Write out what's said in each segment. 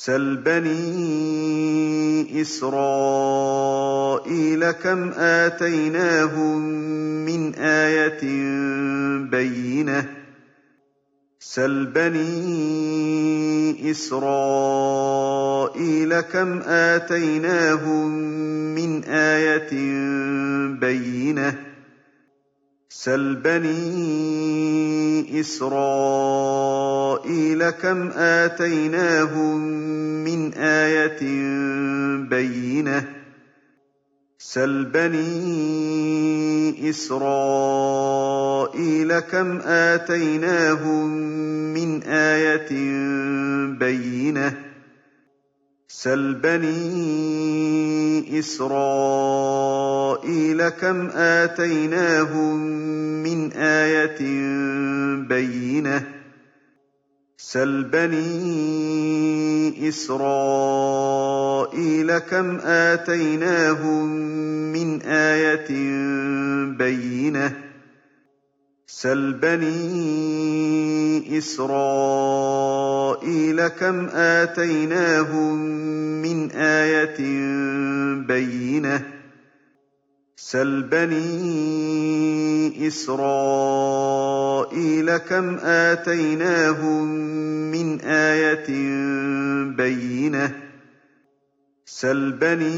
سَلْ بَنِي إِسْرَائِيلَ كَمْ آتَيْنَاهُم مِّنْ آيَةٍ بَيِّنَةٍ سَلْ بَنِي إِسْرَائِيلَ كَمْ آتَيْنَاهُم مِّنْ آيَةٍ بَيِّنَةٍ سَلْ بَنِي إِسْرَائِيلَ كَمْ آتَيْنَاهُم مِّنْ آيَةٍ بَيِّنَةٍ سَلْ بَنِي إِسْرَائِيلَ كَمْ آتَيْنَاهُم مِّنْ آيَةٍ بَيِّنَةٍ سَلْ بَنِي إِسْرَائِيلَ كَمْ آتَيْنَاهُم مِّنْ آيَةٍ بَيِّنَةٍ سَلْ بَنِي إِسْرَائِيلَ كَمْ آتَيْنَاهُم مِّنْ آيَةٍ بَيِّنَةٍ سَلْ بَنِي إِسْرَائِيلَ كَمْ آتَيْنَاهُم مِّنْ آيَةٍ بَيِّنَةٍ سَلْ بَنِي إِسْرَائِيلَ كَمْ آتَيْنَاهُم مِّنْ آيَةٍ بَيِّنَةٍ سَلْ بَنِي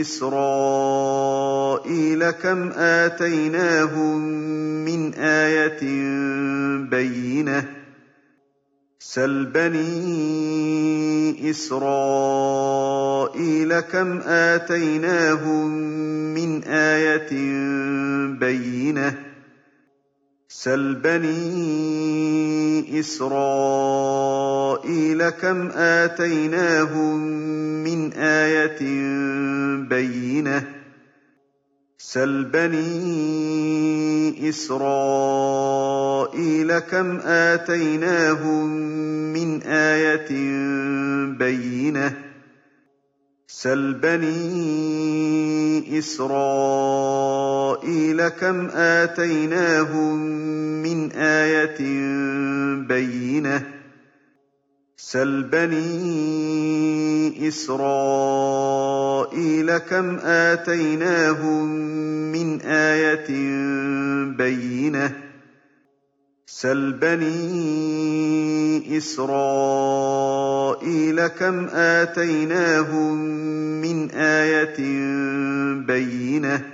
إِسْرَائِيلَ كَمْ آتَيْنَاهُم مِّنْ آيَةٍ بَيِّنَةٍ سَلْ بَنِي إِسْرَائِيلَ كَمْ آتَيْنَاهُم مِّنْ آيَةٍ بَيِّنَةٍ سَلْ بَنِي إِسْرَائِيلَ كَمْ آتَيْنَاهُم مِّنْ آيَةٍ بَيِّنَةٍ سَلْ بَنِي إِسْرَائِيلَ كَمْ آتَيْنَاهُم مِّنْ آيَةٍ بَيِّنَةٍ سَلْ بَنِي إِسْرَائِيلَ كَمْ آتَيْنَاهُم مِّنْ آيَةٍ بَيِّنَةٍ سَلْ بَنِي إِسْرَائِيلَ كَمْ آتَيْنَاهُم مِّنْ آيَةٍ بَيِّنَةٍ سَلْ بَنِي إِسْرَائِيلَ كَمْ آتَيْنَاهُم مِّنْ آيَةٍ بَيِّنَةٍ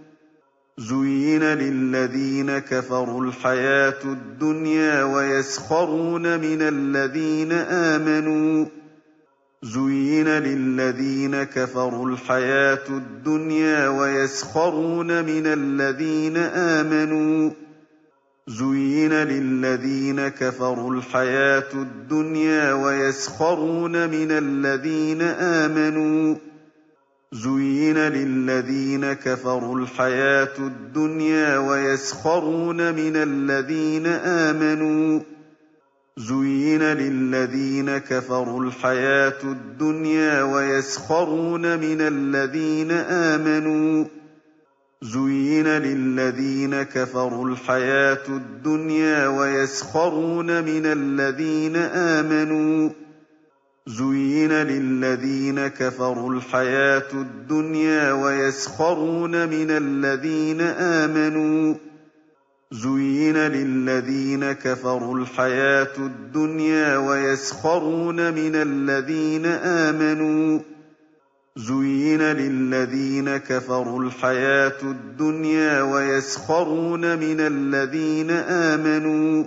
زُيِّنَ لِلَّذِينَ كَفَرُوا الْحَيَاةُ الدُّنْيَا وَيَسْخَرُونَ مِنَ الَّذِينَ آمَنُوا. زُيِّنَ لِلَّذِينَ كَفَرُوا الْحَيَاةُ الدُّنْيَا وَيَسْخَرُونَ مِنَ الَّذِينَ آمَنُوا. زُيِّنَ لِلَّذِينَ كَفَرُوا الْحَيَاةُ الدُّنْيَا وَيَسْخَرُونَ مِنَ الَّذِينَ آمَنُوا. زُيِّنَ لِلَّذِينَ كَفَرُوا الْحَيَاةُ الدُّنْيَا وَيَسْخَرُونَ مِنَ الَّذِينَ آمَنُوا. زُيِّنَ لِلَّذِينَ كَفَرُوا الْحَيَاةُ الدُّنْيَا وَيَسْخَرُونَ مِنَ الَّذِينَ آمَنُوا. زُيِّنَ لِلَّذِينَ كَفَرُوا الْحَيَاةُ الدُّنْيَا وَيَسْخَرُونَ مِنَ الَّذِينَ آمَنُوا. زُيِّنَ لِلَّذِينَ كَفَرُوا الْحَيَاةُ الدُّنْيَا وَيَسْخَرُونَ مِنَ الَّذِينَ آمَنُوا زُيِّنَ لِلَّذِينَ كَفَرُوا الْحَيَاةُ الدُّنْيَا وَيَسْخَرُونَ مِنَ الَّذِينَ آمَنُوا زُيِّنَ لِلَّذِينَ كَفَرُوا الْحَيَاةُ الدُّنْيَا وَيَسْخَرُونَ مِنَ الَّذِينَ آمَنُوا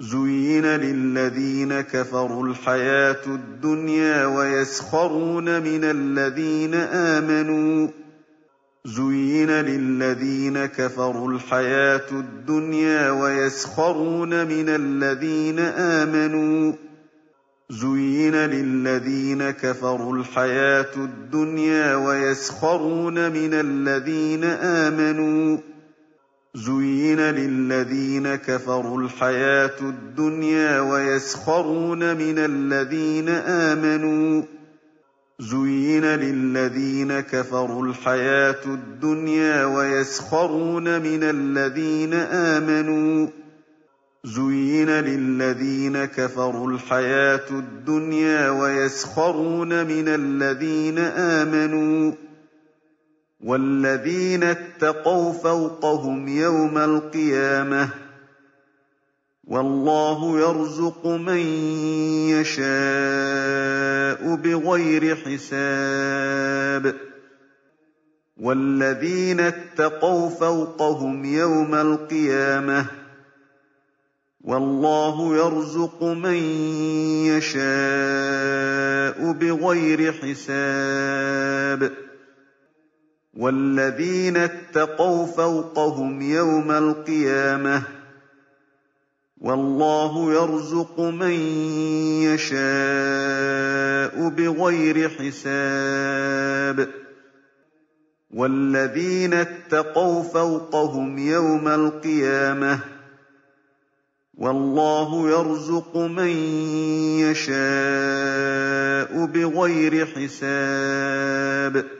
زُيِّنَ لِلَّذِينَ كَفَرُوا الْحَيَاةُ الدُّنْيَا وَيَسْخَرُونَ مِنَ الَّذِينَ آمَنُوا. زُيِّنَ لِلَّذِينَ كَفَرُوا الْحَيَاةُ الدُّنْيَا وَيَسْخَرُونَ مِنَ الَّذِينَ آمَنُوا. زُيِّنَ لِلَّذِينَ كَفَرُوا الْحَيَاةُ الدُّنْيَا وَيَسْخَرُونَ مِنَ الَّذِينَ آمَنُوا. زُيِّنَ لِلَّذِينَ كَفَرُوا الْحَيَاةُ الدُّنْيَا وَيَسْخَرُونَ مِنَ الَّذِينَ آمَنُوا زُيِّنَ لِلَّذِينَ كَفَرُوا الْحَيَاةُ الدُّنْيَا وَيَسْخَرُونَ مِنَ الَّذِينَ آمَنُوا زُيِّنَ لِلَّذِينَ كَفَرُوا الْحَيَاةُ الدُّنْيَا وَيَسْخَرُونَ مِنَ الَّذِينَ آمَنُوا وَالَّذِينَ اتَّقَوْا فَوْقَهُمْ يَوْمَ الْقِيَامَةِ ۗ وَاللَّهُ يَرْزُقُ مَن يَشَاءُ بِغَيْرِ حِسَابٍ وَالَّذِينَ اتَّقَوْا فَوْقَهُمْ يَوْمَ الْقِيَامَةِ ۗ وَاللَّهُ يَرْزُقُ مَن يَشَاءُ بِغَيْرِ حِسَابٍ وَالَّذِينَ اتَّقَوْا فَوْقَهُمْ يَوْمَ الْقِيَامَةِ ۗ وَاللَّهُ يَرْزُقُ مَن يَشَاءُ بِغَيْرِ حِسَابٍ وَالَّذِينَ اتَّقَوْا فَوْقَهُمْ يَوْمَ الْقِيَامَةِ ۗ وَاللَّهُ يَرْزُقُ مَن يَشَاءُ بِغَيْرِ حِسَابٍ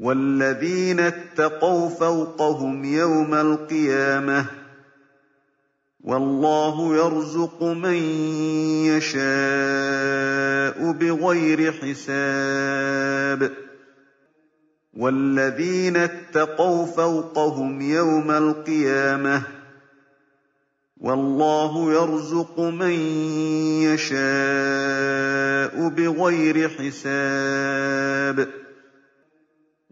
وَالَّذِينَ اتَّقَوْا فَوْقَهُمْ يَوْمَ الْقِيَامَةِ ۗ وَاللَّهُ يَرْزُقُ مَن يَشَاءُ بِغَيْرِ حِسَابٍ ۚ وَالَّذِينَ اتَّقَوْا فَوْقَهُمْ يَوْمَ الْقِيَامَةِ ۗ وَاللَّهُ يَرْزُقُ مَن يَشَاءُ بِغَيْرِ حِسَابٍ ۚ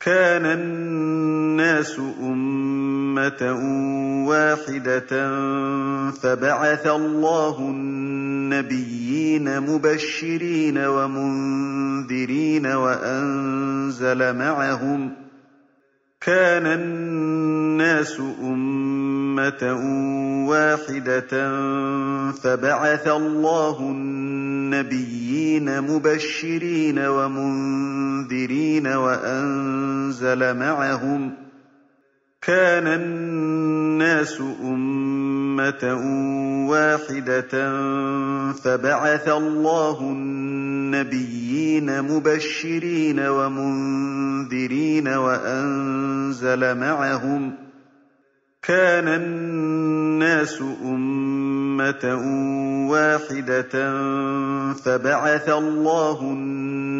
كَانَ النَّاسُ أُمَّةً وَاحِدَةً فَبَعَثَ اللَّهُ النَّبِيِّينَ مُبَشِّرِينَ وَمُنذِرِينَ وَأَنزَلَ مَعَهُمْ كَانَ النَّاسُ أُمَّةً وَاحِدَةً فَبَعَثَ اللَّهُ النَّبِيِّينَ مُبَشِّرِينَ وَمُنذِرِينَ وَأَنزَلَ مَعَهُمْ كَانَ النَّاسُ أُمَّةً وَاحِدَةً فَبَعَثَ اللَّهُ النَّبِيِّينَ مُبَشِّرِينَ وَمُنذِرِينَ وَأَنزَلَ مَعَهُمْ كَانَ النَّاسُ أُمَّةً وَاحِدَةً فَبَعَثَ اللَّهُ النَّبِيِّينَ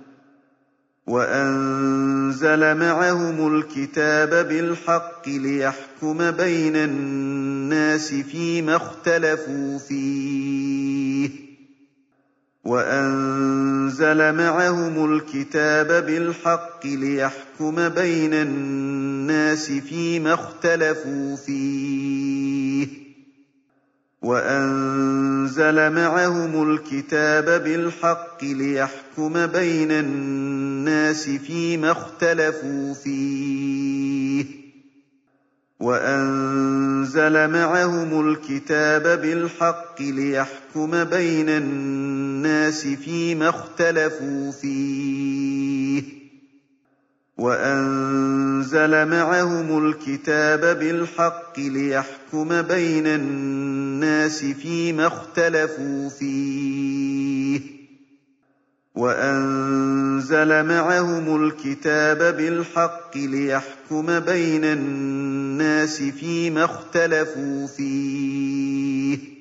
وَأَنزَلَ مَعَهُمُ الْكِتَابَ بِالْحَقِّ لِيَحْكُمَ بَيْنَ النَّاسِ فِيمَا اخْتَلَفُوا فِيهِ. وَأَنزَلَ مَعَهُمُ الْكِتَابَ بِالْحَقِّ لِيَحْكُمَ بَيْنَ النَّاسِ فِيمَا اخْتَلَفُوا فِيهِ. وَأَنزَلَ مَعَهُمُ الْكِتَابَ بِالْحَقِّ لِيَحْكُمَ بَيْنَ النَّاسِ فِيمَا اخْتَلَفُوا فِيهِ. وَأَنزَلَ مَعَهُمُ الْكِتَابَ بِالْحَقِّ لِيَحْكُمَ بَيْنَ النَّاسِ فِيمَا اخْتَلَفُوا فِيهِ. وَأَنزَلَ مَعَهُمُ الْكِتَابَ بِالْحَقِّ لِيَحْكُمَ بَيْنَ النَّاسِ فِيمَا اخْتَلَفُوا فِيهِ. وَأَنزَلَ مَعَهُمُ الْكِتَابَ بِالْحَقِّ لِيَحْكُمَ بَيْنَ النَّاسِ فِيمَا اخْتَلَفُوا فِيهِ.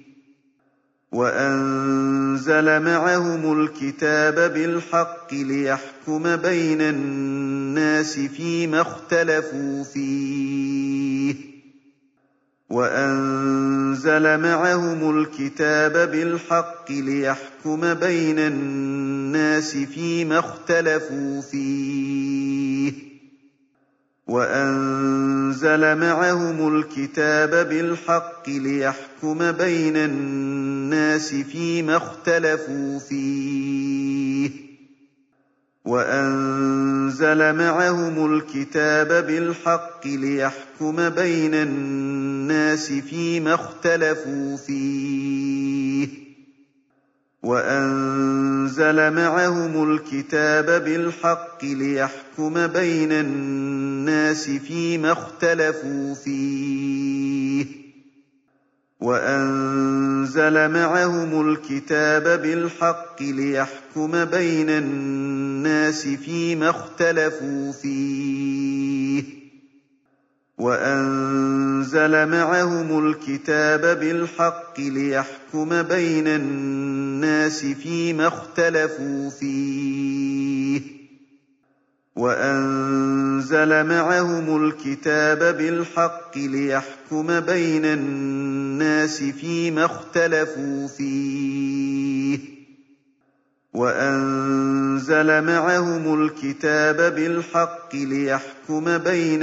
وَأَنزَلَ مَعَهُمُ الْكِتَابَ بِالْحَقِّ لِيَحْكُمَ بَيْنَ النَّاسِ فِيمَا اخْتَلَفُوا فِيهِ. وَأَنزَلَ مَعَهُمُ الْكِتَابَ بِالْحَقِّ لِيَحْكُمَ بَيْنَ النَّاسِ فِيمَا اخْتَلَفُوا فِيهِ. وَأَنزَلَ مَعَهُمُ الْكِتَابَ بِالْحَقِّ لِيَحْكُمَ بَيْنَ النَّاسِ فِيمَا اخْتَلَفُوا فِيهِ. وَأَنزَلَ مَعَهُمُ الْكِتَابَ بِالْحَقِّ لِيَحْكُمَ بَيْنَ النَّاسِ فِيمَا اخْتَلَفُوا فِيهِ. وَأَنزَلَ مَعَهُمُ الْكِتَابَ بِالْحَقِّ لِيَحْكُمَ بَيْنَ النَّاسِ فِيمَا اخْتَلَفُوا فِيهِ. وَأَنزَلَ مَعَهُمُ الْكِتَابَ بِالْحَقِّ لِيَحْكُمَ بَيْنَ النَّاسِ فِيمَا اخْتَلَفُوا فِيهِ. وَأَنزَلَ مَعَهُمُ الْكِتَابَ بِالْحَقِّ لِيَحْكُمَ بَيْنَ النَّاسِ فِيمَا اخْتَلَفُوا فِيهِ. وَأَنزَلَ مَعَهُمُ الْكِتَابَ بِالْحَقِّ لِيَحْكُمَ بَيْنَ النَّاسِ فِيمَا اخْتَلَفُوا فِيهِ. وَأَنزَلَ مَعَهُمُ الْكِتَابَ بِالْحَقِّ لِيَحْكُمَ بَيْنَ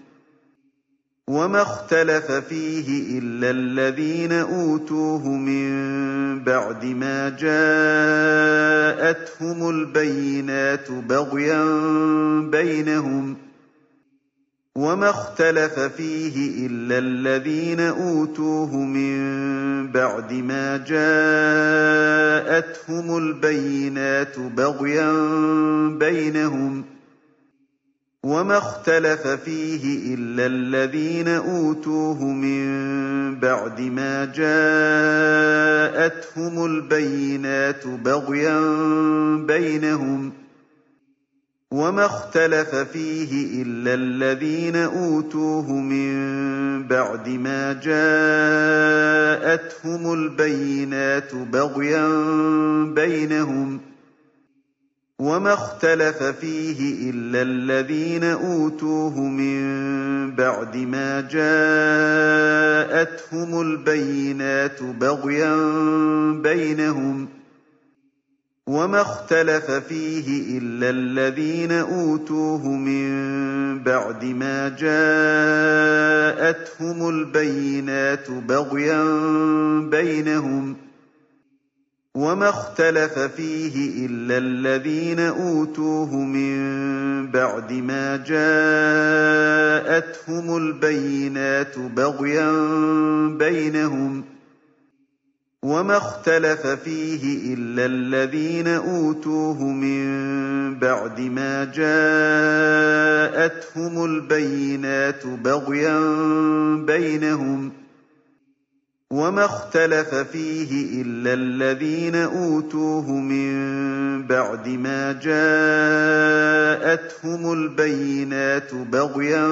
وَمَا اخْتَلَفَ فِيهِ إِلَّا الَّذِينَ أُوتُوهُ مِن بَعْدِ مَا جَاءَتْهُمُ الْبَيِّنَاتُ بَغْيًا بَيْنَهُمْ ۖ وَمَا اخْتَلَفَ فِيهِ إِلَّا الَّذِينَ أُوتُوهُ مِن بَعْدِ مَا جَاءَتْهُمُ الْبَيِّنَاتُ بَغْيًا بَيْنَهُمْ ۖ وَمَا اخْتَلَفَ فِيهِ إِلَّا الَّذِينَ أُوتُوهُ مِن بَعْدِ مَا جَاءَتْهُمُ الْبَيِّنَاتُ بَغْيًا بَيْنَهُمْ ۖ وَمَا اخْتَلَفَ فِيهِ إِلَّا الَّذِينَ أُوتُوهُ مِن بَعْدِ مَا جَاءَتْهُمُ الْبَيِّنَاتُ بَغْيًا بَيْنَهُمْ ۖ وَمَا اخْتَلَفَ فِيهِ إِلَّا الَّذِينَ أُوتُوهُ مِن بَعْدِ مَا جَاءَتْهُمُ الْبَيِّنَاتُ بَغْيًا بَيْنَهُمْ ۖ وَمَا اخْتَلَفَ فِيهِ إِلَّا الَّذِينَ أُوتُوهُ مِن بَعْدِ مَا جَاءَتْهُمُ الْبَيِّنَاتُ بَغْيًا بَيْنَهُمْ وَمَا اخْتَلَفَ فِيهِ إِلَّا الَّذِينَ أُوتُوهُ مِن بَعْدِ مَا جَاءَتْهُمُ الْبَيِّنَاتُ بَغْيًا بَيْنَهُمْ ۖ وَمَا اخْتَلَفَ فِيهِ إِلَّا الَّذِينَ أُوتُوهُ مِن بَعْدِ مَا جَاءَتْهُمُ الْبَيِّنَاتُ بَغْيًا بَيْنَهُمْ ۖ وَمَا اخْتَلَفَ فِيهِ إِلَّا الَّذِينَ أُوتُوهُ مِن بَعْدِ مَا جَاءَتْهُمُ الْبَيِّنَاتُ بَغْيًا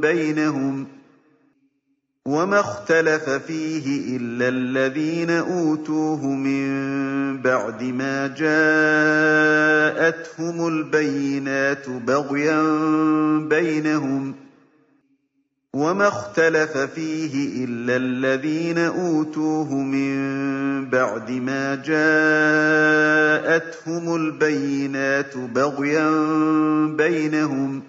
بَيْنَهُمْ ۖ وَمَا اخْتَلَفَ فِيهِ إِلَّا الَّذِينَ أُوتُوهُ مِن بَعْدِ مَا جَاءَتْهُمُ الْبَيِّنَاتُ بَغْيًا بَيْنَهُمْ ۖ وَمَا اخْتَلَفَ فِيهِ إِلَّا الَّذِينَ أُوتُوهُ مِن بَعْدِ مَا جَاءَتْهُمُ الْبَيِّنَاتُ بَغْيًا بَيْنَهُمْ ۖ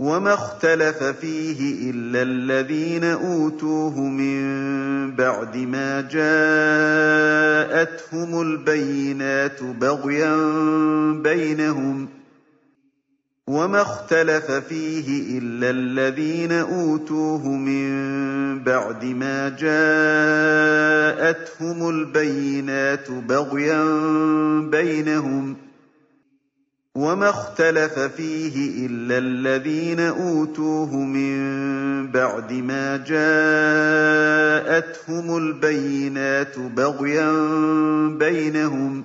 وَمَا اخْتَلَفَ فِيهِ إِلَّا الَّذِينَ أُوتُوهُ مِن بَعْدِ مَا جَاءَتْهُمُ الْبَيِّنَاتُ بَغْيًا بَيْنَهُمْ ۖ وَمَا اخْتَلَفَ فِيهِ إِلَّا الَّذِينَ أُوتُوهُ مِن بَعْدِ مَا جَاءَتْهُمُ الْبَيِّنَاتُ بَغْيًا بَيْنَهُمْ ۖ وَمَا اخْتَلَفَ فِيهِ إِلَّا الَّذِينَ أُوتُوهُ مِن بَعْدِ مَا جَاءَتْهُمُ الْبَيِّنَاتُ بَغْيًا بَيْنَهُمْ ۖ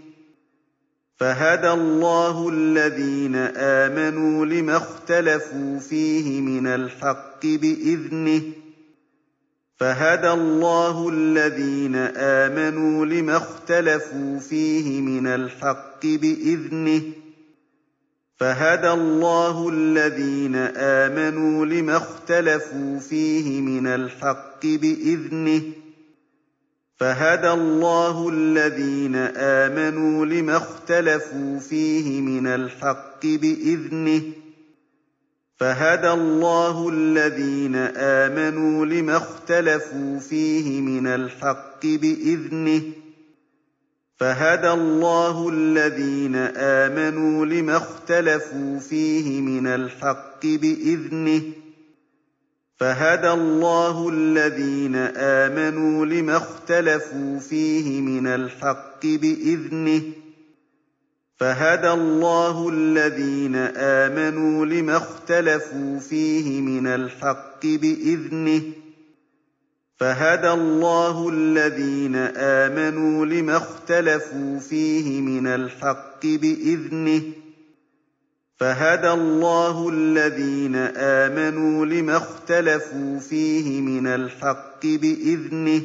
فَهَدَى اللَّهُ الَّذِينَ آمَنُوا لِمَا اخْتَلَفُوا فِيهِ مِنَ الْحَقِّ بِإِذْنِهِ. فَهَدَى اللَّهُ الَّذِينَ آمَنُوا لِمَا اخْتَلَفُوا فِيهِ مِنَ الْحَقِّ بِإِذْنِهِ. فَهَدَى اللَّهُ الَّذِينَ آمَنُوا لِمَا اخْتَلَفُوا فِيهِ مِنَ الْحَقِّ بِإِذْنِهِ. فَهَدَى اللَّهُ الَّذِينَ آمَنُوا لِمَا اخْتَلَفُوا فِيهِ مِنَ الْحَقِّ بِإِذْنِهِ. فَهَدَى اللَّهُ الَّذِينَ آمَنُوا لِمَا اخْتَلَفُوا فِيهِ مِنَ الْحَقِّ بِإِذْنِهِ. فَهَدَى اللَّهُ الَّذِينَ آمَنُوا لِمَا اخْتَلَفُوا فِيهِ مِنَ الْحَقِّ بِإِذْنِهِ. فَهَدَى اللَّهُ الَّذِينَ آمَنُوا لِمَا اخْتَلَفُوا فِيهِ مِنَ الْحَقِّ بِإِذْنِهِ فَهَدَى اللَّهُ الَّذِينَ آمَنُوا لِمَا اخْتَلَفُوا فِيهِ مِنَ الْحَقِّ بِإِذْنِهِ فَهَدَى اللَّهُ الَّذِينَ آمَنُوا لِمَا اخْتَلَفُوا فِيهِ مِنَ الْحَقِّ بِإِذْنِهِ فَهَدَى اللَّهُ الَّذِينَ آمَنُوا لِمَا اخْتَلَفُوا فِيهِ مِنَ الْحَقِّ بِإِذْنِهِ.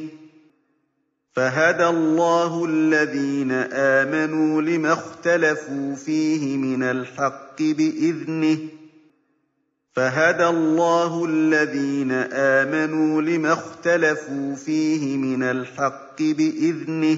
فَهَدَى اللَّهُ الَّذِينَ آمَنُوا لِمَا اخْتَلَفُوا فِيهِ مِنَ الْحَقِّ بِإِذْنِهِ. فَهَدَى اللَّهُ الَّذِينَ آمَنُوا لِمَا اخْتَلَفُوا فِيهِ مِنَ الْحَقِّ بِإِذْنِهِ.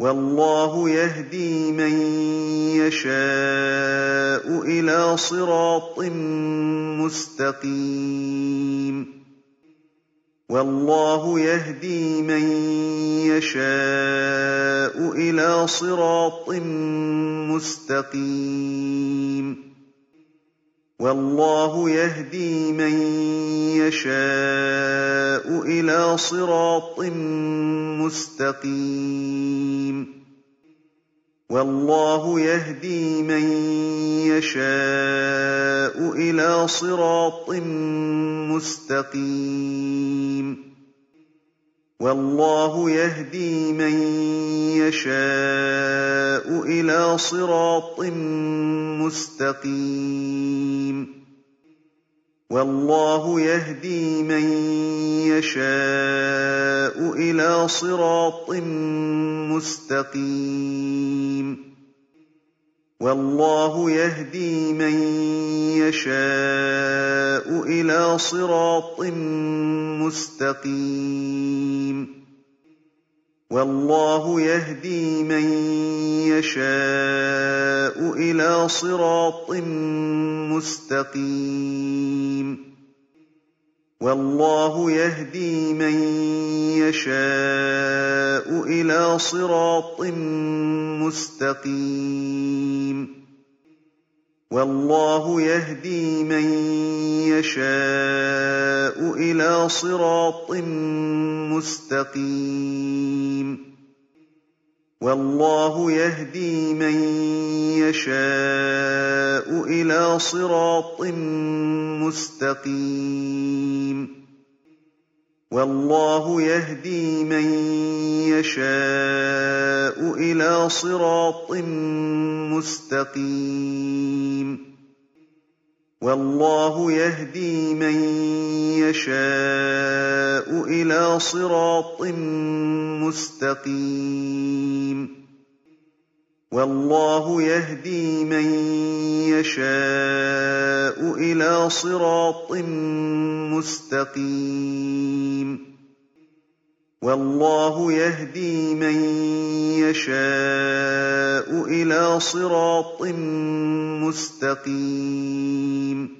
وَاللَّهُ يَهْدِي مَن يَشَاءُ إِلَىٰ صِرَاطٍ مُّسْتَقِيمٍ. وَاللَّهُ يَهْدِي مَن يَشَاءُ إِلَىٰ صِرَاطٍ مُّسْتَقِيمٍ. وَاللَّهُ يَهْدِي مَن يَشَاءُ إِلَىٰ صِرَاطٍ مُّسْتَقِيمٍ. وَاللَّهُ يَهْدِي مَن يَشَاءُ إِلَىٰ صِرَاطٍ مُّسْتَقِيمٍ. وَاللَّهُ يَهْدِي مَن يَشَاءُ إِلَىٰ صِرَاطٍ مُّسْتَقِيمٍ. وَاللَّهُ يَهْدِي مَن يَشَاءُ إِلَىٰ صِرَاطٍ مُّسْتَقِيمٍ. وَاللَّهُ يَهْدِي مَن يَشَاءُ إِلَىٰ صِرَاطٍ مُّسْتَقِيمٍ. وَاللَّهُ يَهْدِي مَن يَشَاءُ إِلَىٰ صِرَاطٍ مُّسْتَقِيمٍ. وَاللَّهُ يَهْدِي مَن يَشَاءُ إِلَىٰ صِرَاطٍ مُّسْتَقِيمٍ. وَاللَّهُ يَهْدِي مَن يَشَاءُ إِلَىٰ صِرَاطٍ مُّسْتَقِيمٍ. وَاللَّهُ يَهْدِي مَن يَشَاءُ إِلَىٰ صِرَاطٍ مُّسْتَقِيمٍ. وَاللَّهُ يَهْدِي مَن يَشَاءُ إِلَىٰ صِرَاطٍ مُّسْتَقِيمٍ. وَاللَّهُ يَهْدِي مَن يَشَاءُ إِلَىٰ صِرَاطٍ مُّسْتَقِيمٍ. وَاللَّهُ يَهْدِي مَن يَشَاءُ إِلَىٰ صِرَاطٍ مُّسْتَقِيمٍ. وَاللَّهُ يَهْدِي مَن يَشَاءُ إِلَىٰ صِرَاطٍ مُّسْتَقِيمٍ.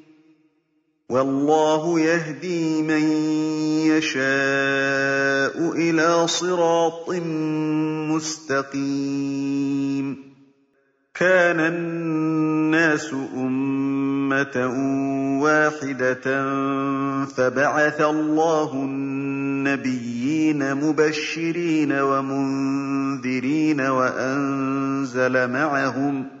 وَاللَّهُ يَهْدِي مَن يَشَاءُ إِلَىٰ صِرَاطٍ مُّسْتَقِيمٍ. كَانَ النَّاسُ أُمَّةً وَاحِدَةً فَبَعَثَ اللَّهُ النَّبِيِّينَ مُبَشِّرِينَ وَمُنذِرِينَ وَأَنزَلَ مَعَهُمُ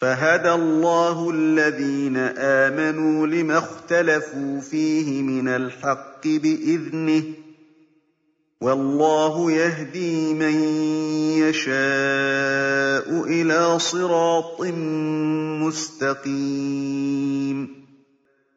فَهَدَى اللَّهُ الَّذِينَ آمَنُوا لِمَا اخْتَلَفُوا فِيهِ مِنَ الْحَقِّ بِإِذْنِهِ ۗ وَاللَّهُ يَهْدِي مَن يَشَاءُ إِلَىٰ صِرَاطٍ مُّسْتَقِيمٍ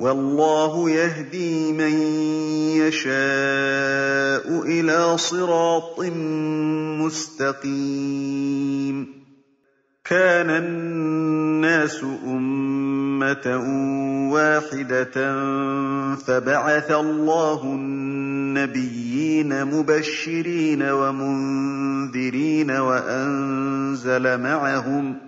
وَاللَّهُ يَهْدِي مَن يَشَاءُ إِلَىٰ صِرَاطٍ مُّسْتَقِيمٍ. كَانَ النَّاسُ أُمَّةً وَاحِدَةً فَبَعَثَ اللَّهُ النَّبِيِّينَ مُبَشِّرِينَ وَمُنذِرِينَ وَأَنزَلَ مَعَهُمُ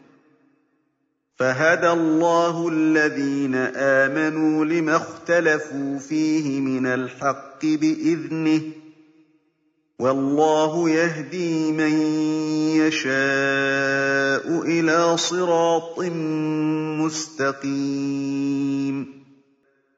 فَهَدَى اللَّهُ الَّذِينَ آمَنُوا لِمَا اخْتَلَفُوا فِيهِ مِنَ الْحَقِّ بِإِذْنِهِ ۗ وَاللَّهُ يَهْدِي مَن يَشَاءُ إِلَىٰ صِرَاطٍ مُّسْتَقِيمٍ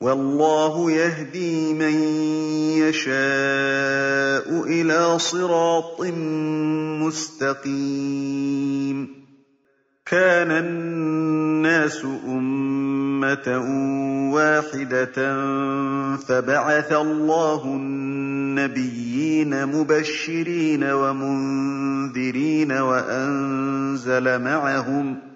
وَاللَّهُ يَهْدِي مَن يَشَاءُ إِلَىٰ صِرَاطٍ مُّسْتَقِيمٍ. كَانَ النَّاسُ أُمَّةً وَاحِدَةً فَبَعَثَ اللَّهُ النَّبِيِّينَ مُبَشِّرِينَ وَمُنذِرِينَ وَأَنزَلَ مَعَهُمُ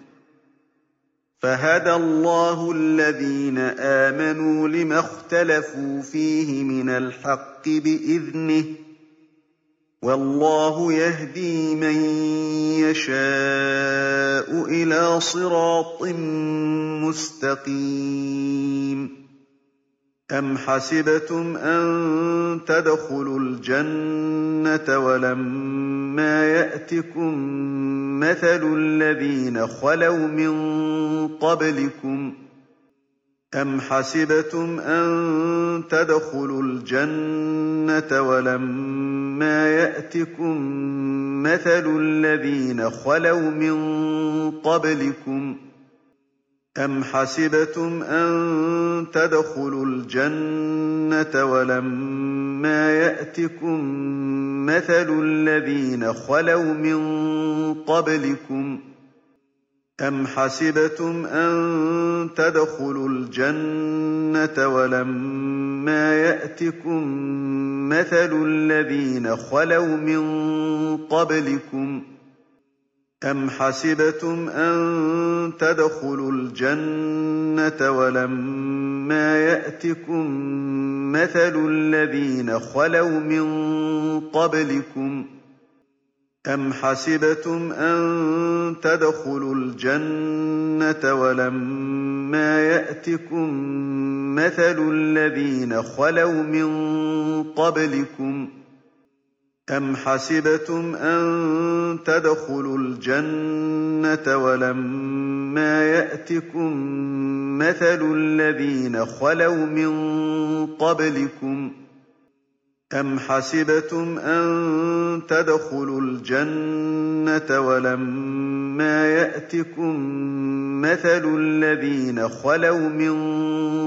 فَهَدَى اللَّهُ الَّذِينَ آمَنُوا لِمَا اخْتَلَفُوا فِيهِ مِنَ الْحَقِّ بِإِذْنِهِ ۗ وَاللَّهُ يَهْدِي مَن يَشَاءُ إِلَىٰ صِرَاطٍ مُّسْتَقِيمٍ أَمْ حَسِبْتُمْ أَن تَدْخُلُوا الْجَنَّةَ وَلَمَّا يَأْتِكُم مَّثَلُ الَّذِينَ خَلَوْا مِن قَبْلِكُمْ أَمْ حَسِبْتُمْ أَن تَدْخُلُوا الْجَنَّةَ وَلَمَّا يَأْتِكُم مَّثَلُ الَّذِينَ خَلَوْا مِن قَبْلِكُمْ أَمْ حَسِبْتُمْ أَن تَدْخُلُوا الْجَنَّةَ وَلَمَّا يَأْتِكُم مَّثَلُ الَّذِينَ خَلَوْا مِن قَبْلِكُمْ أَمْ حَسِبْتُمْ أَن تَدْخُلُوا الْجَنَّةَ وَلَمَّا يَأْتِكُم مَّثَلُ الَّذِينَ خَلَوْا مِن قَبْلِكُمْ أَمْ حَسِبْتُمْ أَن تَدْخُلُوا الْجَنَّةَ وَلَمَّا يَأْتِكُم مَّثَلُ الَّذِينَ خَلَوْا مِن قَبْلِكُمْ أَمْ حَسِبْتُمْ أَن تَدْخُلُوا الْجَنَّةَ وَلَمَّا يَأْتِكُم مَّثَلُ الَّذِينَ خَلَوْا مِن قَبْلِكُمْ أَمْ حَسِبْتُمْ أَن تَدْخُلُوا الْجَنَّةَ وَلَمَّا يَأْتِكُم مَّثَلُ الَّذِينَ خَلَوْا مِن قَبْلِكُمْ أَمْ حَسِبْتُمْ أَن تَدْخُلُوا الْجَنَّةَ وَلَمَّا يَأْتِكُم مَّثَلُ الَّذِينَ خَلَوْا مِن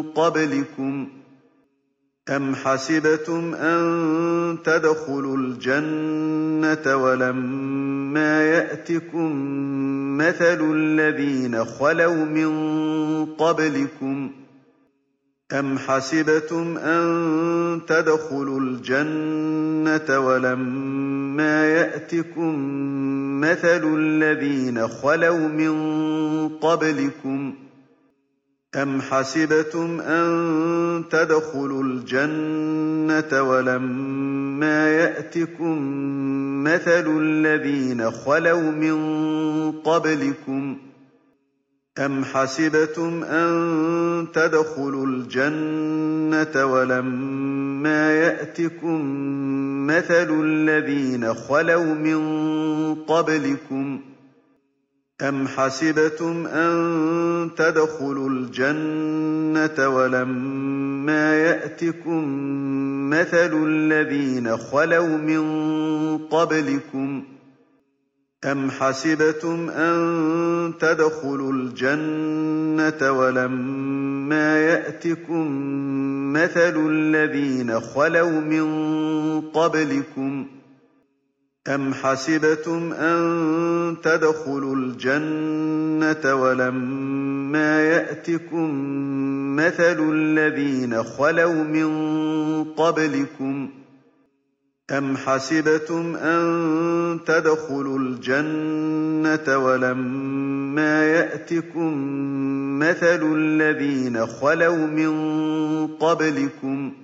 قَبْلِكُمْ أَمْ حَسِبْتُمْ أَن تَدْخُلُوا الْجَنَّةَ وَلَمَّا يَأْتِكُم مَّثَلُ الَّذِينَ خَلَوْا مِن قَبْلِكُمْ ۖ أَمْ حَسِبْتُمْ أَن تَدْخُلُوا الْجَنَّةَ وَلَمَّا يَأْتِكُم مَّثَلُ الَّذِينَ خَلَوْا مِن قَبْلِكُمْ ۖ أَمْ حَسِبْتُمْ أَن تَدْخُلُوا الْجَنَّةَ وَلَمَّا يَأْتِكُم مَّثَلُ الَّذِينَ خَلَوْا مِن قَبْلِكُمْ ۖ أَمْ حَسِبْتُمْ أَن تَدْخُلُوا الْجَنَّةَ وَلَمَّا يَأْتِكُم مَّثَلُ الَّذِينَ خَلَوْا مِن قَبْلِكُمْ ۖ أَمْ حَسِبْتُمْ أَن تَدْخُلُوا الْجَنَّةَ وَلَمَّا يَأْتِكُم مَّثَلُ الَّذِينَ خَلَوْا مِن قَبْلِكُمْ ۖ أَمْ حَسِبْتُمْ أَن تَدْخُلُوا الْجَنَّةَ وَلَمَّا يَأْتِكُم مَّثَلُ الَّذِينَ خَلَوْا مِن قَبْلِكُمْ ۖ أَمْ حَسِبْتُمْ أَن تَدْخُلُوا الْجَنَّةَ وَلَمَّا يَأْتِكُم مَّثَلُ الَّذِينَ خَلَوْا مِن قَبْلِكُمْ ۖ أَمْ حَسِبْتُمْ أَن تَدْخُلُوا الْجَنَّةَ وَلَمَّا يَأْتِكُم مَّثَلُ الَّذِينَ خَلَوْا مِن قَبْلِكُمْ ۖ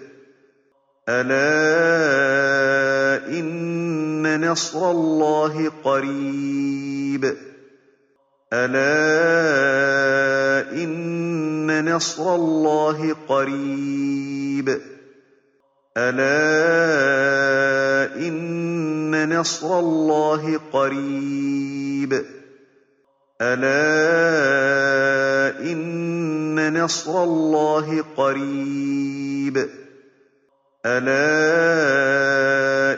أَلَا إِنَّ نَصْرَ اللَّهِ قَرِيبٌ أَلَا إِنَّ نَصْرَ اللَّهِ قَرِيبٌ أَلَا إِنَّ نَصْرَ اللَّهِ قَرِيبٌ أَلَا إِنَّ نَصْرَ اللَّهِ قَرِيبٌ أَلَا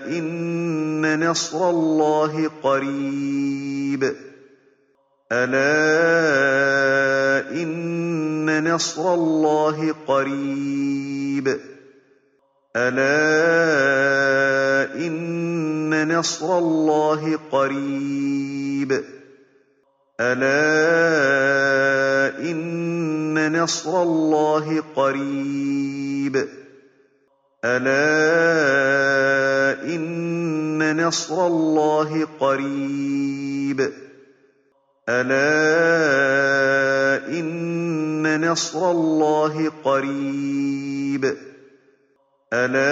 إِنَّ نَصْرَ اللَّهِ قَرِيبٌ. أَلَا إِنَّ نَصْرَ اللَّهِ قَرِيبٌ. أَلَا إِنَّ نَصْرَ اللَّهِ قَرِيبٌ. أَلَا إِنَّ نَصْرَ اللَّهِ قَرِيبٌ. أَلَا إِنَّ نَصْرَ اللَّهِ قَرِيبٌ؟ أَلَا إِنَّ نَصْرَ اللَّهِ قَرِيبٌ؟ أَلَا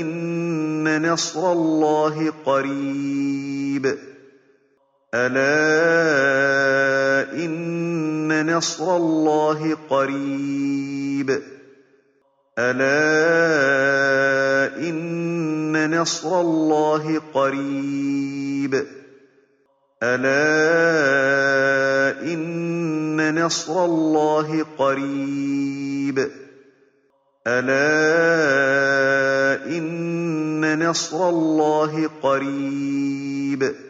إِنَّ نَصْرَ اللَّهِ قَرِيبٌ؟ أَلَا إِنَّ نَصْرَ اللَّهِ قَرِيبٌ؟ أَلَا إِنَّ نَصْرَ اللَّهِ قَرِيبٌ؟ أَلَا إِنَّ نَصْرَ اللَّهِ قَرِيبٌ؟ أَلَا إِنَّ نَصْرَ اللَّهِ قَرِيبٌ؟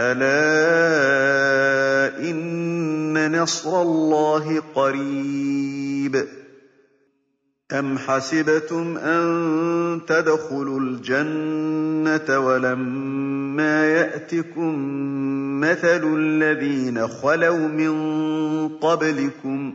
أَلَا إِنَّ نَصْرَ اللَّهِ قَرِيبٌ أَمْ حَسِبْتُمْ أَن تَدْخُلُوا الْجَنَّةَ وَلَمَّا يَأْتِكُم مَّثَلُ الَّذِينَ خَلَوْا مِن قَبْلِكُم ۖ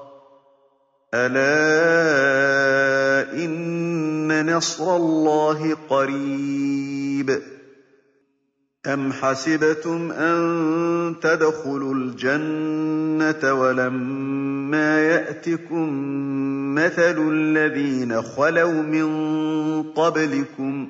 أَلَا إِنَّ نَصْرَ اللَّهِ قَرِيبٌ أَمْ حَسِبْتُمْ أَن تَدْخُلُوا الْجَنَّةَ وَلَمَّا يَأْتِكُم مَّثَلُ الَّذِينَ خَلَوْا مِن قَبْلِكُم ۖ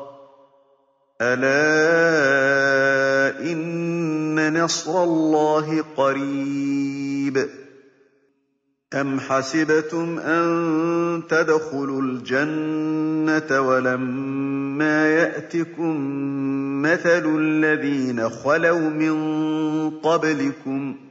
أَلَا إِنَّ نَصْرَ اللَّهِ قَرِيبٌ أَمْ حَسِبْتُمْ أَن تَدْخُلُوا الْجَنَّةَ وَلَمَّا يَأْتِكُم مَّثَلُ الَّذِينَ خَلَوْا مِن قَبْلِكُم ۖ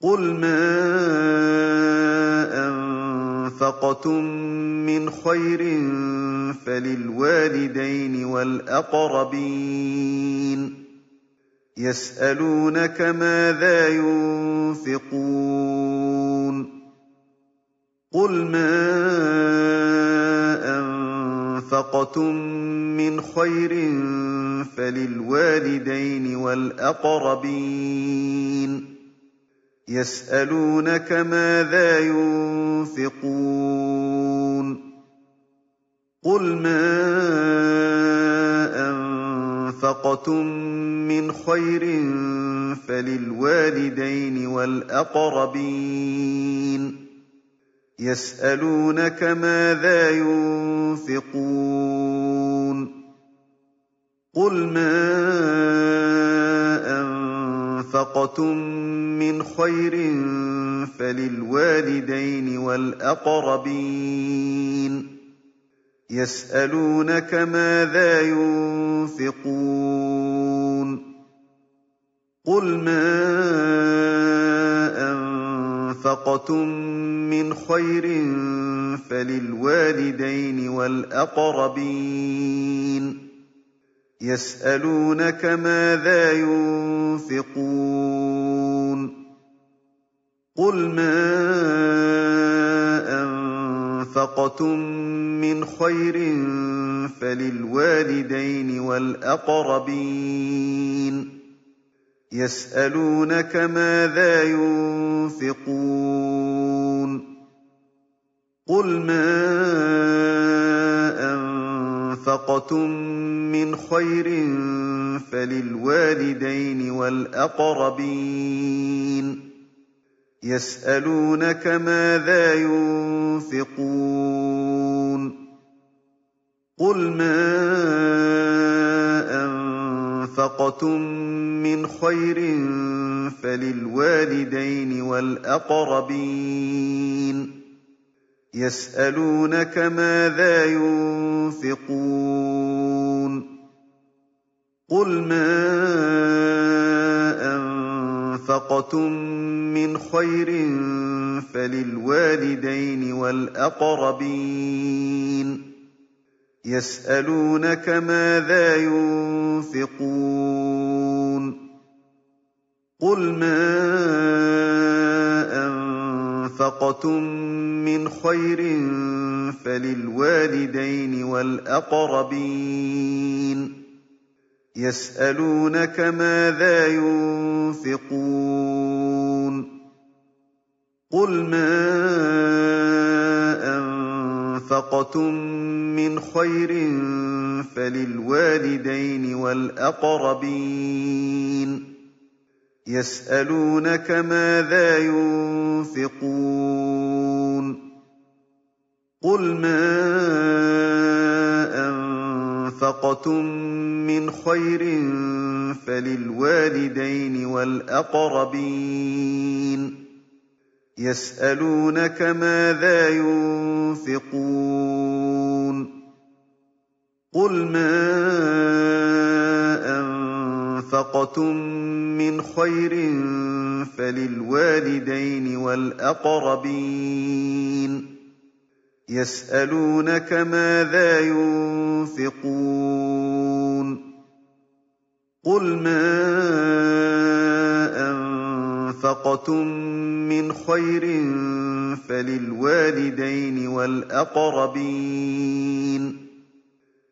قُلْ مَا أَنفَقْتُم مِّنْ خَيْرٍ فَلِلْوَالِدَيْنِ وَالْأَقْرَبِينَ يَسْأَلُونَكَ مَاذَا يُنفِقُونَ قُلْ مَا أَنفَقْتُم مِّنْ خَيْرٍ فَلِلْوَالِدَيْنِ وَالْأَقْرَبِينَ يَسْأَلُونَكَ مَاذَا يُنفِقُونَ قُلْ مَا أَنفَقْتُم مِّنْ خَيْرٍ فَلِلْوَالِدَيْنِ وَالْأَقْرَبِينَ يَسْأَلُونَكَ مَاذَا يُنفِقُونَ قُلْ مَا أَنفَقْتُم مِّنْ خَيْرٍ فَلِلْوَالِدَيْنِ وَالْأَقْرَبِينَ يَسْأَلُونَكَ مَاذَا يُنفِقُونَ قُلْ مَا أَنفَقْتُم مِّنْ خَيْرٍ فَلِلْوَالِدَيْنِ وَالْأَقْرَبِينَ يَسْأَلُونَكَ مَاذَا يُنفِقُونَ قُلْ مَا أَنفَقْتُم مِّنْ خَيْرٍ فَلِلْوَالِدَيْنِ وَالْأَقْرَبِينَ يَسْأَلُونَكَ مَاذَا يُنفِقُونَ قُلْ مَا أَنفَقْتُم مِّنْ خَيْرٍ فَلِلْوَالِدَيْنِ وَالْأَقْرَبِينَ يَسْأَلُونَكَ مَاذَا يُنفِقُونَ قُلْ مَا أَنفَقْتُم مِّنْ خَيْرٍ فَلِلْوَالِدَيْنِ وَالْأَقْرَبِينَ يَسْأَلُونَكَ مَاذَا يُنفِقُونَ قُلْ مَا أَنفَقْتُم مِّنْ خَيْرٍ فَلِلْوَالِدَيْنِ وَالْأَقْرَبِينَ ۚ. يَسْأَلُونَكَ مَاذَا يُنفِقُونَ ۖ. قُلْ مَا أَنفَقْتُم مِّنْ خَيْرٍ فَلِلْوَالِدَيْنِ وَالْأَقْرَبِينَ يَسْأَلُونَكَ مَاذَا يُنفِقُونَ قُلْ مَا أَنفَقْتُم مِّنْ خَيْرٍ فَلِلْوَالِدَيْنِ وَالْأَقْرَبِينَ يَسْأَلُونَكَ مَاذَا يُنفِقُونَ قُلْ مَا أَنفَقْتُم مِّنْ خَيْرٍ فَلِلْوَالِدَيْنِ وَالْأَقْرَبِينَ يَسْأَلُونَكَ مَاذَا يُنفِقُونَ قُلْ مَا أَنفَقْتُم مِّنْ خَيْرٍ فَلِلْوَالِدَيْنِ وَالْأَقْرَبِينَ يَسْأَلُونَكَ مَاذَا يُنفِقُونَ قُلْ مَا أَنفَقْتُم مِّنْ خَيْرٍ فَلِلْوَالِدَيْنِ وَالْأَقْرَبِينَ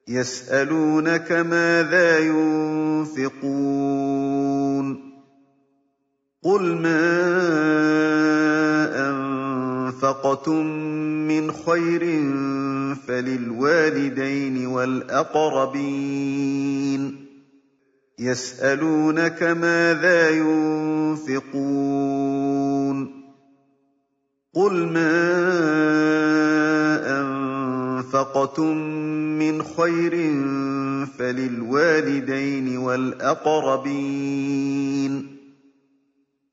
يَسْأَلُونَكَ مَاذَا يُنفِقُونَ قُلْ مَا أَنفَقْتُم مِّنْ خَيْرٍ فَلِلْوَالِدَيْنِ وَالْأَقْرَبِينَ يَسْأَلُونَكَ مَاذَا يُنفِقُونَ قُلْ مَا أَنفَقْتُم مِّنْ خَيْرٍ فَلِلْوَالِدَيْنِ وَالْأَقْرَبِينَ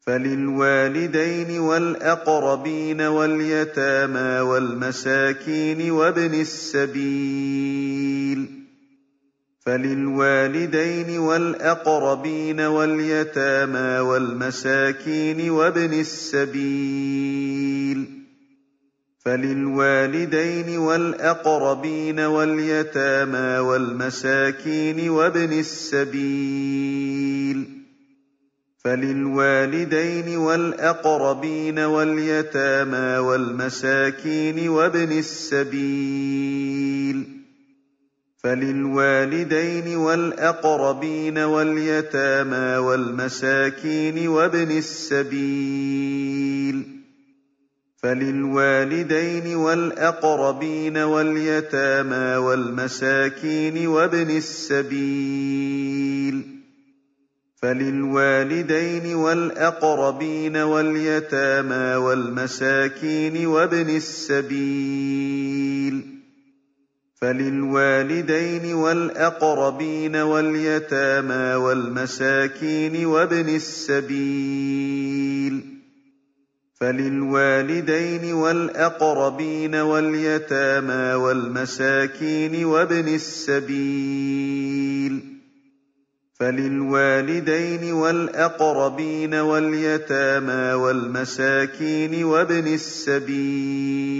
فَلِلْوَالِدَيْنِ وَالْأَقْرَبِينَ وَالْيَتَامَىٰ وَالْمَسَاكِينِ وَابْنِ السَّبِيلِ فَلِلْوَالِدَيْنِ وَالْأَقْرَبِينَ وَالْيَتَامَىٰ وَالْمَسَاكِينِ وَابْنِ السَّبِيلِ فَلِلْوَالِدَيْنِ وَالْأَقْرَبِينَ وَالْيَتَامَىٰ وَالْمَسَاكِينِ وَابْنِ السَّبِيلِ فَلِلْوَالِدَيْنِ وَالْأَقْرَبِينَ وَالْيَتَامَىٰ وَالْمَسَاكِينِ وَابْنِ السَّبِيلِ فَلِلْوَالِدَيْنِ وَالْأَقْرَبِينَ وَالْيَتَامَىٰ وَالْمَسَاكِينِ وَابْنِ السَّبِيلِ فَلِلْوَالِدَيْنِ وَالْأَقْرَبِينَ وَالْيَتَامَىٰ وَالْمَسَاكِينِ وَابْنِ السَّبِيلِ فَلِلْوَالِدَيْنِ وَالْأَقْرَبِينَ وَالْيَتَامَىٰ وَالْمَسَاكِينِ وَابْنِ السَّبِيلِ فَلِلْوَالِدَيْنِ وَالْأَقْرَبِينَ وَالْيَتَامَىٰ وَالْمَسَاكِينِ وَابْنِ السَّبِيلِ فَلِلْوَالِدَيْنِ وَالْأَقْرَبِينَ وَالْيَتَامَىٰ وَالْمَسَاكِينِ وَابْنِ السَّبِيلِ فَلِلْوَالِدَيْنِ وَالْأَقْرَبِينَ وَالْيَتَامَىٰ وَالْمَسَاكِينِ وَابْنِ السَّبِيلِ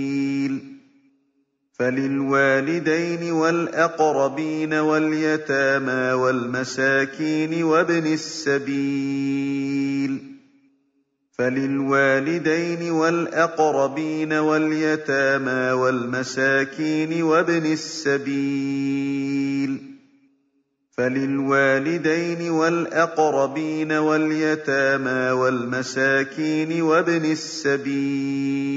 فَلِلْوَالِدَيْنِ وَالْأَقْرَبِينَ وَالْيَتَامَىٰ وَالْمَسَاكِينِ وَابْنِ السَّبِيلِ فَلِلْوَالِدَيْنِ وَالْأَقْرَبِينَ وَالْيَتَامَىٰ وَالْمَسَاكِينِ وَابْنِ السَّبِيلِ فَلِلْوَالِدَيْنِ وَالْأَقْرَبِينَ وَالْيَتَامَىٰ وَالْمَسَاكِينِ وَابْنِ السَّبِيلِ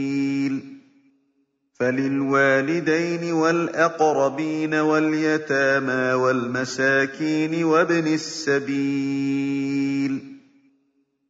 فَلِلْوَالِدَيْنِ وَالْأَقْرَبِينَ وَالْيَتَامَىٰ وَالْمَسَاكِينِ وَابْنِ السَّبِيلِ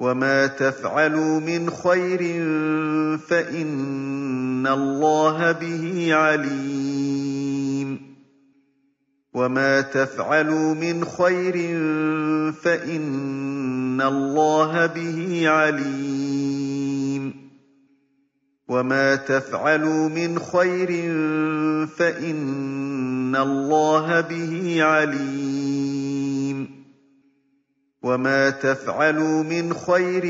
وَمَا تَفْعَلُوا مِنْ خَيْرٍ فَإِنَّ اللَّهَ بِهِ عَلِيمٌ وَمَا تَفْعَلُوا مِنْ خَيْرٍ فَإِنَّ اللَّهَ بِهِ عَلِيمٌ وَمَا تَفْعَلُوا مِنْ خَيْرٍ فَإِنَّ اللَّهَ بِهِ عَلِيمٌ وَمَا تَفْعَلُوا مِنْ خَيْرٍ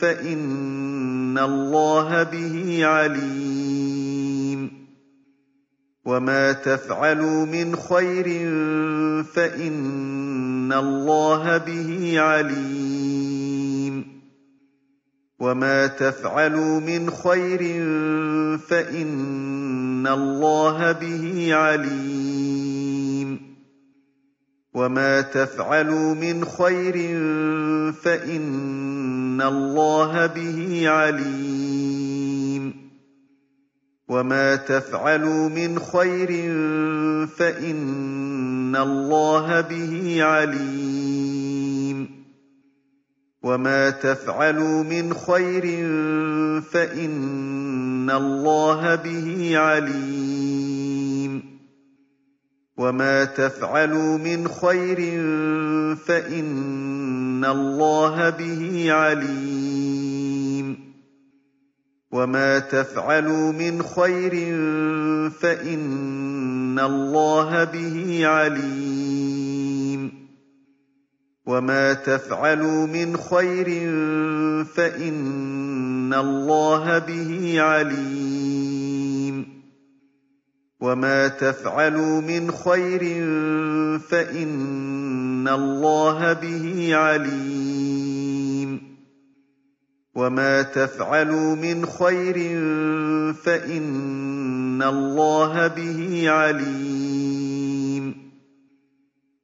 فَإِنَّ اللَّهَ بِهِ عَلِيمٌ وَمَا تَفْعَلُوا مِنْ خَيْرٍ فَإِنَّ اللَّهَ بِهِ عَلِيمٌ وَمَا تَفْعَلُوا مِنْ خَيْرٍ فَإِنَّ اللَّهَ بِهِ عَلِيمٌ وَمَا تَفْعَلُوا مِنْ خَيْرٍ فَإِنَّ اللَّهَ بِهِ عَلِيمٌ وَمَا تَفْعَلُوا مِنْ خَيْرٍ فَإِنَّ اللَّهَ بِهِ عَلِيمٌ وَمَا تَفْعَلُوا مِنْ خَيْرٍ فَإِنَّ اللَّهَ بِهِ عَلِيمٌ وَمَا تَفْعَلُوا مِنْ خَيْرٍ فَإِنَّ اللَّهَ بِهِ عَلِيمٌ وَمَا تَفْعَلُوا مِنْ خَيْرٍ فَإِنَّ اللَّهَ بِهِ عَلِيمٌ وَمَا تَفْعَلُوا مِنْ خَيْرٍ فَإِنَّ اللَّهَ بِهِ عَلِيمٌ وَمَا تَفْعَلُوا مِنْ خَيْرٍ فَإِنَّ اللَّهَ بِهِ عَلِيمٌ وَمَا تَفْعَلُوا مِنْ خَيْرٍ فَإِنَّ اللَّهَ بِهِ عَلِيمٌ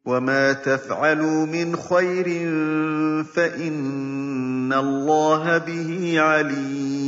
وَمَا تَفْعَلُوا مِنْ خَيْرٍ فَإِنَّ اللَّهَ بِهِ عَلِيمٌ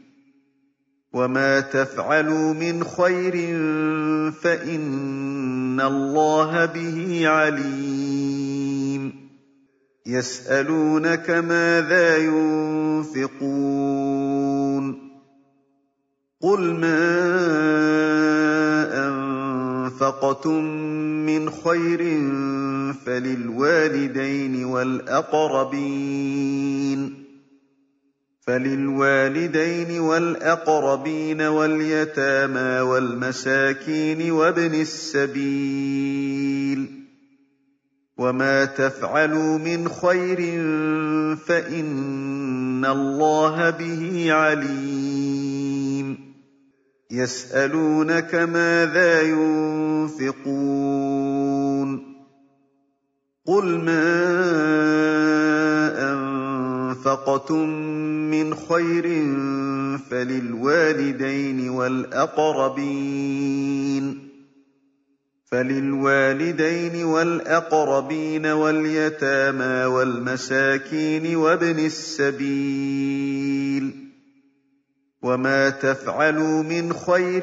وَمَا تَفْعَلُوا مِنْ خَيْرٍ فَإِنَّ اللَّهَ بِهِ عَلِيمٌ يَسْأَلُونَكَ مَاذَا يُنفِقُونَ قُلْ مَا أَنفَقْتُم مِّنْ خَيْرٍ فَلِلْوَالِدَيْنِ وَالْأَقْرَبِينَ فَلِلْوَالِدَيْنِ وَالْأَقْرَبِينَ وَالْيَتَامَىٰ وَالْمَسَاكِينِ وَابْنِ السَّبِيلِ ۗ وَمَا تَفْعَلُوا مِنْ خَيْرٍ فَإِنَّ اللَّهَ بِهِ عَلِيمٌ يَسْأَلُونَكَ مَاذَا يُنفِقُونَ قُلْ مَا أَنفَقْتُم مِّنْ خَيْرٍ فَلِلْوَالِدَيْنِ وَالْأَقْرَبِينَ فَلِلْوَالِدَيْنِ وَالْأَقْرَبِينَ وَالْيَتَامَىٰ وَالْمَسَاكِينِ وَابْنِ السَّبِيلِ ۗ وَمَا تَفْعَلُوا مِنْ خَيْرٍ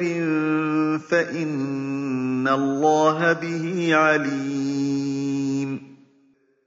فَإِنَّ اللَّهَ بِهِ عَلِيمٌ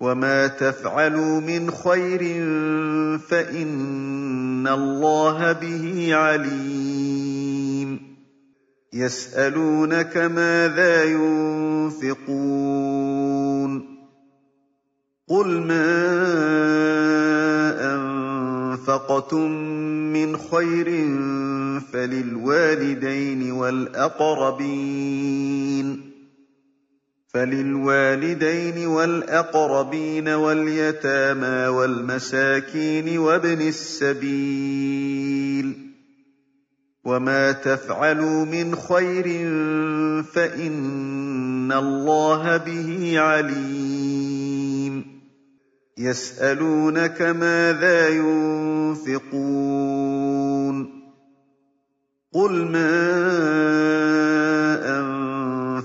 وَمَا تَفْعَلُوا مِنْ خَيْرٍ فَإِنَّ اللَّهَ بِهِ عَلِيمٌ يَسْأَلُونَكَ مَاذَا يُنفِقُونَ قُلْ مَا أَنفَقْتُم مِّنْ خَيْرٍ فَلِلْوَالِدَيْنِ وَالْأَقْرَبِينَ فَلِلْوَالِدَيْنِ وَالْأَقْرَبِينَ وَالْيَتَامَىٰ وَالْمَسَاكِينِ وَابْنِ السَّبِيلِ ۗ وَمَا تَفْعَلُوا مِنْ خَيْرٍ فَإِنَّ اللَّهَ بِهِ عَلِيمٌ يَسْأَلُونَكَ مَاذَا يُنفِقُونَ قُلْ مَا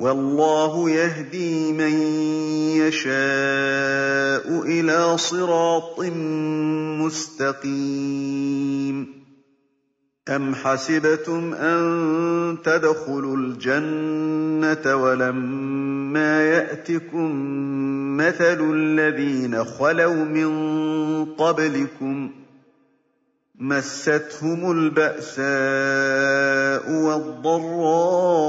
وَاللَّهُ يَهْدِي مَن يَشَاءُ إِلَىٰ صِرَاطٍ مُّسْتَقِيمٍ. أَمْ حَسِبْتُمْ أَن تَدْخُلُوا الْجَنَّةَ وَلَمَّا يَأْتِكُم مَّثَلُ الَّذِينَ خَلَوْا مِن قَبْلِكُم ۖ مَّسَّتْهُمُ الْبَأْسَاءُ وَالضَّرَّاءُ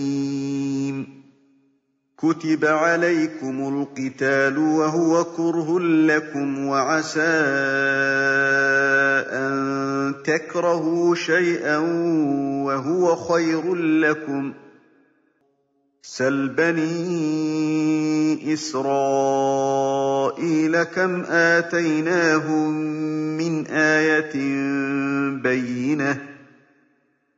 كُتِبَ عَلَيْكُمُ الْقِتَالُ وَهُوَ كُرْهٌ لَّكُمْ وَعَسَىٰ أَن تَكْرَهُوا شَيْئًا وَهُوَ خَيْرٌ لَّكُمْ ۖ. سَلْ بَنِي إِسْرَائِيلَ كَمْ آتَيْنَاهُم مِّنْ آيَةٍ بَيِّنَةٍ ۗ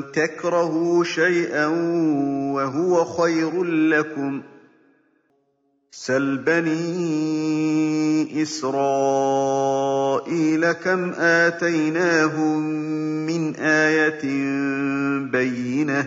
تَكْرَهُوا شَيْئًا وَهُوَ خَيْرٌ لَّكُمْ ۖ سَلْ بَنِي إِسْرَائِيلَ كَمْ آتَيْنَاهُم مِّنْ آيَةٍ بَيِّنَةٍ ۗ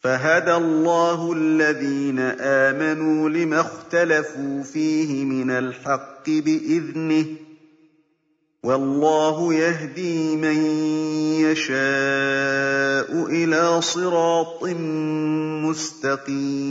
فَهَدَى اللَّهُ الَّذِينَ آمَنُوا لِمَا اخْتَلَفُوا فِيهِ مِنَ الْحَقِّ بِإِذْنِهِ ۗ وَاللَّهُ يَهْدِي مَن يَشَاءُ إِلَىٰ صِرَاطٍ مُّسْتَقِيمٍ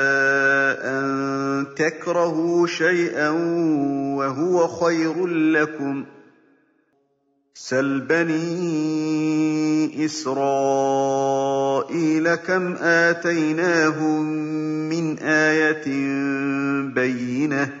تَكْرَهُوا شَيْئًا وَهُوَ خَيْرٌ لَّكُمْ ۖ سَلْ بَنِي إِسْرَائِيلَ كَمْ آتَيْنَاهُم مِّنْ آيَةٍ بَيِّنَةٍ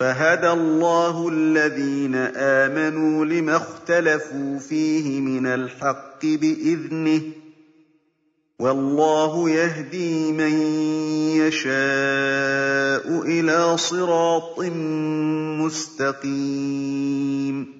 فَهَدَى اللَّهُ الَّذِينَ آمَنُوا لِمَا اخْتَلَفُوا فِيهِ مِنَ الْحَقِّ بِإِذْنِهِ ۗ وَاللَّهُ يَهْدِي مَن يَشَاءُ إِلَىٰ صِرَاطٍ مُّسْتَقِيمٍ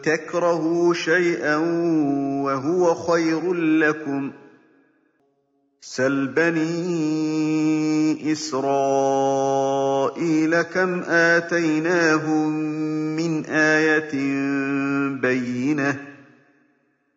تَكْرَهُوا شَيْئًا وَهُوَ خَيْرٌ لَّكُمْ ۖ سَلْ بَنِي إِسْرَائِيلَ كَمْ آتَيْنَاهُم مِّنْ آيَةٍ بَيِّنَةٍ ۗ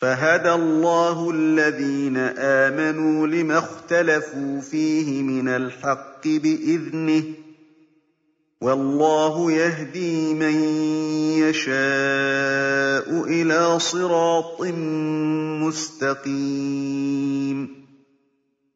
فَهَدَى اللَّهُ الَّذِينَ آمَنُوا لِمَا اخْتَلَفُوا فِيهِ مِنَ الْحَقِّ بِإِذْنِهِ ۗ وَاللَّهُ يَهْدِي مَن يَشَاءُ إِلَىٰ صِرَاطٍ مُّسْتَقِيمٍ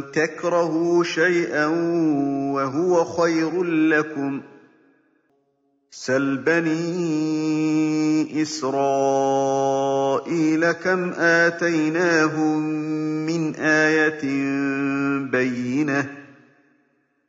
تَكْرَهُوا شَيْئًا وَهُوَ خَيْرٌ لَّكُمْ ۖ سَلْ بَنِي إِسْرَائِيلَ كَمْ آتَيْنَاهُم مِّنْ آيَةٍ بَيِّنَةٍ ۗ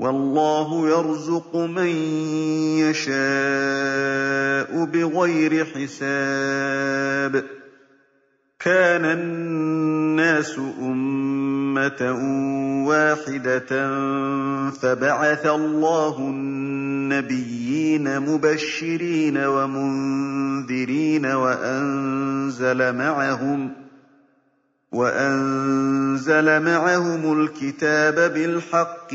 وَاللَّهُ يَرْزُقُ مَن يَشَاءُ بِغَيْرِ حِسَابٍ. كَانَ النَّاسُ أُمَّةً وَاحِدَةً فَبَعَثَ اللَّهُ النَّبِيِّينَ مُبَشِّرِينَ وَمُنذِرِينَ وَأَنزَلَ مَعَهُمُ الْكِتَابَ بِالْحَقِّ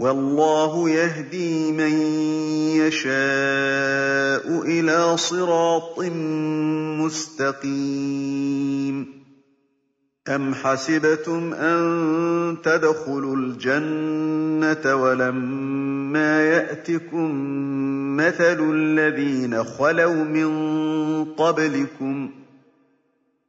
وَاللَّهُ يَهْدِي مَن يَشَاءُ إِلَىٰ صِرَاطٍ مُّسْتَقِيمٍ. أَمْ حَسِبْتُمْ أَن تَدْخُلُوا الْجَنَّةَ وَلَمَّا يَأْتِكُم مَّثَلُ الَّذِينَ خَلَوْا مِن قَبْلِكُم ۖ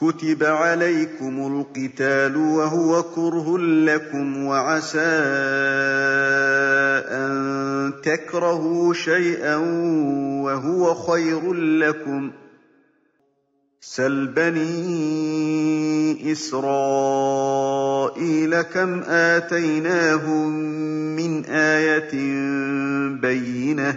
كُتِبَ عَلَيْكُمُ الْقِتَالُ وَهُوَ كُرْهٌ لَّكُمْ وَعَسَىٰ أَن تَكْرَهُوا شَيْئًا وَهُوَ خَيْرٌ لَّكُمْ ۖ. سَلْ بَنِي إِسْرَائِيلَ كَمْ آتَيْنَاهُم مِّنْ آيَةٍ بَيِّنَةٍ ۗ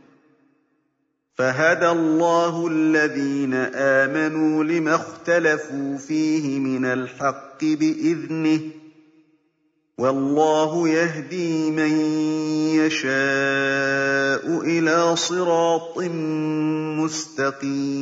فَهَدَى اللَّهُ الَّذِينَ آمَنُوا لِمَا اخْتَلَفُوا فِيهِ مِنَ الْحَقِّ بِإِذْنِهِ ۗ وَاللَّهُ يَهْدِي مَن يَشَاءُ إِلَىٰ صِرَاطٍ مُّسْتَقِيمٍ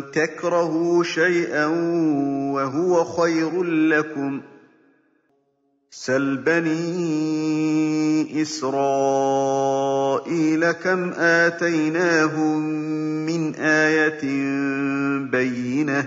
تَكْرَهُوا شَيْئًا وَهُوَ خَيْرٌ لَّكُمْ ۖ سَلْ بَنِي إِسْرَائِيلَ كَمْ آتَيْنَاهُم مِّنْ آيَةٍ بَيِّنَةٍ ۗ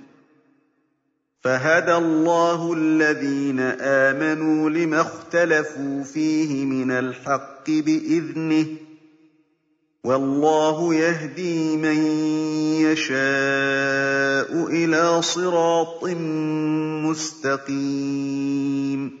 فَهَدَى اللَّهُ الَّذِينَ آمَنُوا لِمَا اخْتَلَفُوا فِيهِ مِنَ الْحَقِّ بِإِذْنِهِ ۗ وَاللَّهُ يَهْدِي مَن يَشَاءُ إِلَىٰ صِرَاطٍ مُّسْتَقِيمٍ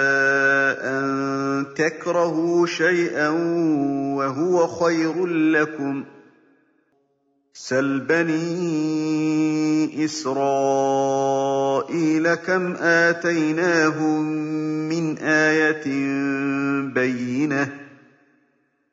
تَكْرَهُوا شَيْئًا وَهُوَ خَيْرٌ لَّكُمْ ۖ سَلْ بَنِي إِسْرَائِيلَ كَمْ آتَيْنَاهُم مِّنْ آيَةٍ بَيِّنَةٍ ۗ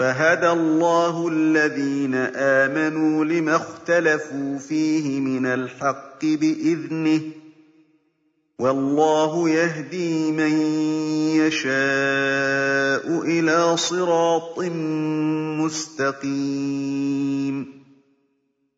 فَهَدَى اللَّهُ الَّذِينَ آمَنُوا لِمَا اخْتَلَفُوا فِيهِ مِنَ الْحَقِّ بِإِذْنِهِ ۗ وَاللَّهُ يَهْدِي مَن يَشَاءُ إِلَىٰ صِرَاطٍ مُّسْتَقِيمٍ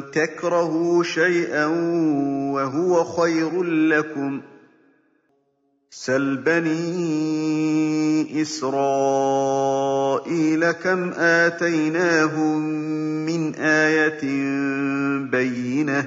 تَكْرَهُوا شَيْئًا وَهُوَ خَيْرٌ لَّكُمْ ۖ سَلْ بَنِي إِسْرَائِيلَ كَمْ آتَيْنَاهُم مِّنْ آيَةٍ بَيِّنَةٍ ۗ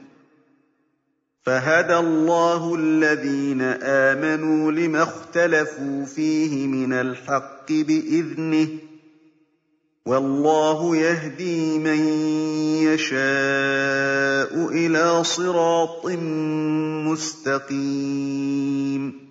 فهدى الله الذين آمنوا لما اختلفوا فيه من الحق بإذنه والله يهدي من يشاء إلى صراط مستقيم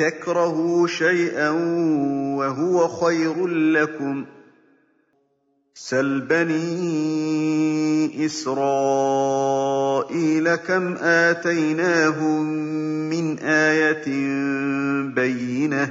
تَكْرَهُوا شَيْئًا وَهُوَ خَيْرٌ لَّكُمْ ۖ. سَلْ بَنِي إِسْرَائِيلَ كَمْ آتَيْنَاهُم مِّنْ آيَةٍ بَيِّنَةٍ ۗ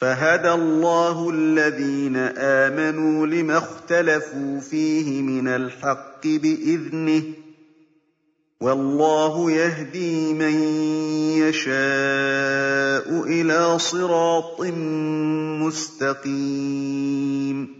فَهَدَى اللَّهُ الَّذِينَ آمَنُوا لِمَا اخْتَلَفُوا فِيهِ مِنَ الْحَقِّ بِإِذْنِهِ ۗ وَاللَّهُ يَهْدِي مَن يَشَاءُ إِلَىٰ صِرَاطٍ مُّسْتَقِيمٍ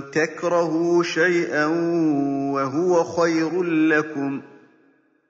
تَكْرَهُوا شَيْئًا وَهُوَ خَيْرٌ لَّكُمْ ۖ.